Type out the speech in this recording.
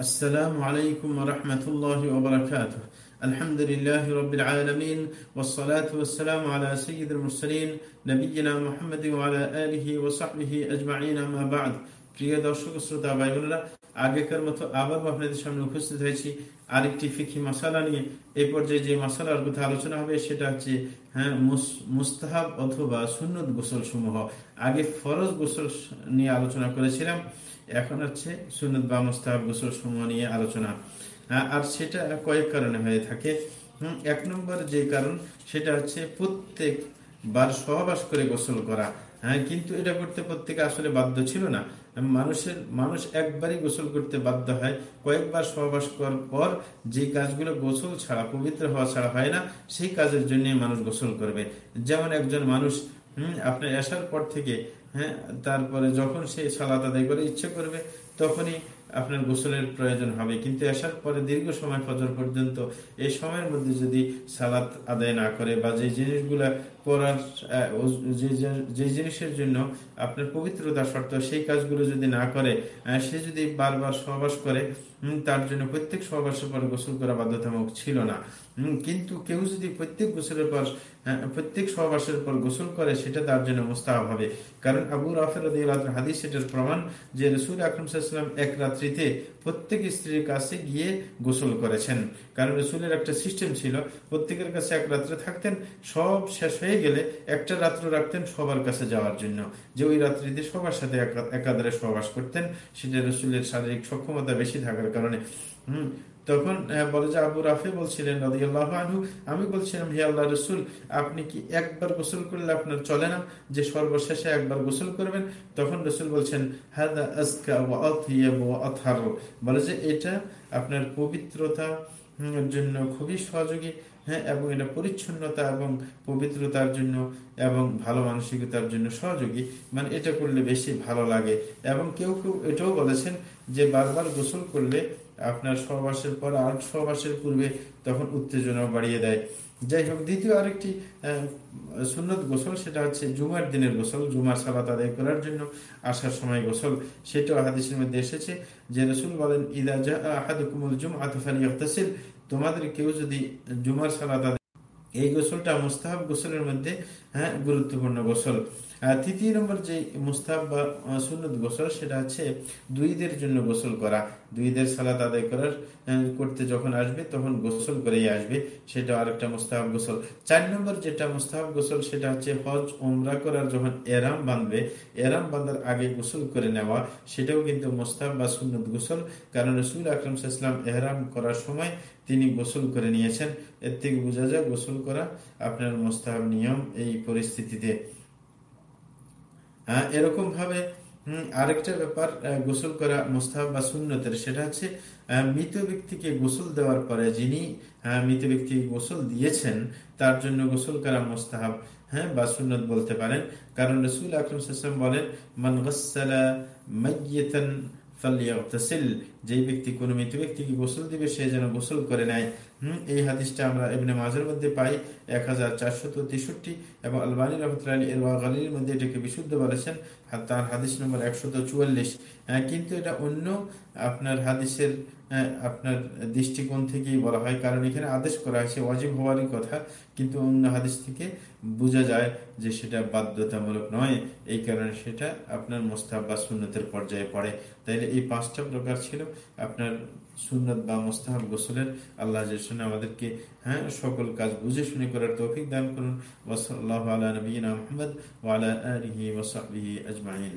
السلام عليكم ورحمة الله وبركاته الحمد لله رب العالمين والصلاة والسلام على سيد المرسلين نبينا محمد وعلى آله وصحبه أجمعين ما بعد প্রিয় দর্শক শ্রোতা ভাই বোনেরা আগেকার মতো আবার আপনাদের সামনে উপস্থিত হয়েছি। আরেকটি ফিকি মশালা নিয়ে। এই পর্যায়ে যে মশালার কথা আলোচনা হবে সেটা হচ্ছে হ্যাঁ মুস্তাহাব অথবা সুন্নত গোসল সমূহ আগে ফরজ গোসল নিয়ে আলোচনা করেছিলাম। এখন হচ্ছে সুন্নত বা মুস্তাহাব গোসল সমূহ নিয়ে আলোচনা। আর সেটা কয়েক কারণে হয়ে থাকে। হম, এক নম্বর যে কারণ, সেটা হচ্ছে প্রত্যেক বার সহবাস করে গোসল করা। হ্যাঁ কিন্তু এটা করতে প্রত্যেকে আসলে বাধ্য ছিল না। মানুষের, মানুষ একবারই গোসল করতে বাধ্য হয়। কয়েকবার সহবাস করার পর যে কাজগুলো গোসল ছাড়া, পবিত্র হওয়া ছাড়া হয় না, সেই কাজের জন্য মানুষ গোসল করবে। যেমন একজন মানুষ, হম, আপনার আসার পর থেকে হ্যাঁ তারপরে যখন সে সালাত আদায় করে ইচ্ছে করবে, তখনই আপনার গোসলের প্রয়োজন হবে। কিন্তু আসার পরে দীর্ঘ সময় ফজর পর্যন্ত এই সময়ের মধ্যে যদি সালাত আদায় না করে বা যে জিনিসগুলা করার যে জিনিসের জন্য আপনার পবিত্রতা শর্ত, সেই কাজগুলো যদি না করে সে যদি বারবার সহবাস করে তার জন্য প্রত্যেক সহবাসের পর গোসল করা বাধ্যতামূলক ছিল না। কিন্তু কেউ যদি প্রত্যেক গোসলের পর প্রত্যেক সহবাসের পর গোসল করে, সেটা তার জন্য মোস্তাহ হবে। কারণ আবু রাফের হাদিস সেটার প্রমাণ যে রসুল আকরম সাল্লাম এক রাত্রিতে প্রত্যেক স্ত্রীর কাছে গিয়ে গোসল করেছেন। কারণ রসুলের একটা সিস্টেম ছিল, প্রত্যেকের কাছে এক রাত্রে থাকতেন, সব শেষ হয়ে গেলে একটা রাত্র রাখতেন সবার কাছে যাওয়ার জন্য। যে ওই রাত্রিতে সবার সাথে একাধারে সহবাস করতেন, সেটা রসুলের শারীরিক সক্ষমতা বেশি থাকার কারণে। হম তখন বলে যে আবু রাফে বলছিলেন আনহু, আমি বলছিলাম, হে আল্লাহ রসুল, আপনি কি একবার গোসল করলে আপনার চলে না? যে সর্বশেষে একবার গোসল করবেন, তখন রসুল বলছেন হ্যাঁ বলে যে এটা আপনার পবিত্রতা জন্য খুবই সহযোগী। হ্যাঁ এবং এটা পরিচ্ছন্নতা এবং পবিত্রতার জন্য এবং ভালো মানসিকতার জন্য সহযোগী। মানে এটা করলে বেশি ভালো লাগে। এবং কেউ কেউ এটাও বলেছেন যে বারবার গোসল করলে আপনার সহবাসের পর আর সহবাসের পূর্বে তখন উত্তেজনা বাড়িয়ে দেয়। যাই হোক, দ্বিতীয় আরেকটি সুন্নত গোসল, সেটা হচ্ছে জুমার দিনের গোসল, জুমার সালাত আদায় করার জন্য আসার সময় গোসল। সেটাও হাদিসের মধ্যে এসেছে যে রসুল বলেন, ইদা আহাদুকুমুল জুম আতফালি ইখতাসিল তোমাদের কেউ যদি জুমার সালাত এই গোসলটা মুস্তাহাব গোসলের মধ্যে হ্যাঁ গুরুত্বপূর্ণ গোসল। তৃতীয় নম্বর যে মুস্তাব বা সুন্নত গোসল, সেটা হচ্ছে দুইদের জন্য গোসল করা। দুইদের সালাত আদায় করার করতে যখন আসবে, তখন গোসল করেই আসবে। সেটা আরেকটা মুস্তাহাব গোসল। চার নম্বর যেটা মুস্তাহাব গোসল, সেটা হচ্ছে হজ ওমরা করার যখন এরাম বাঁধবে, এরাম বাঁধার আগে গোসল করে নেওয়া, সেটাও কিন্তু মুস্তাহাব বা সুন্নত গোসল। কারণ রসুল আকরম সাল্লাম এহরাম করার সময় তিনি গোসল করে নিয়েছেন। এর থেকে বোঝা যায় গোসল করা আপনার মোস্তাহাব নিয়ম এই পরিস্থিতিতে। হ্যাঁ এরকম ভাবে আরেকটা ব্যাপার গোসল করা মুস্তাহাব বা সুন্নতের, সেটা হচ্ছে মৃত ব্যক্তিকে গোসল দেওয়ার পরে যিনি মৃত ব্যক্তি গোসল দিয়েছেন, তার জন্য গোসল করা মুস্তাহাব হ্যাঁ বা সুন্নত বলতে পারেন। কারণ রসুল আকরম বলেন, মান মাইয়াতান যে ব্যক্তি কোনো মৃত ব্যক্তিকে গোসল দিবে সে যেন গোসল করে নেয়। এই হাদিসটা আমরা এমনি মাঝের মধ্যে পাই এক হাজার চারশত তেষট্টি এবং আলবানী রহমতুল্লাহ ওয়াগালির মধ্যে এটাকে বিশুদ্ধ বলেছেন তার হাদিস নম্বর একশত চুয়াল্লিশ। কিন্তু এটা অন্য আপনার হাদিসের আপনার দৃষ্টিকোণ থেকেই বলা হয়, কারণ এখানে আদেশ করা হয়েছে অজীব হওয়ারই কথা, কিন্তু অন্য হাদিস থেকে বোঝা যায় যে সেটা বাধ্যতামূলক নয়, এই কারণে সেটা আপনার মোস্তাব বা সুন্নতের পর্যায়ে পড়ে। তাইলে এই পাঁচটা প্রকার ছিল, আপনার সুন্নত বা মোস্তাহাব গোসলের আল্লাহ আমাদেরকে হ্যাঁ সকল কাজ বুঝে শুনে করার তৌফিক দান করুন ওসল্লাহ আলা নবীনা মোহাম্মদ ওয়ালা আলহি ওসাহি আজমাইন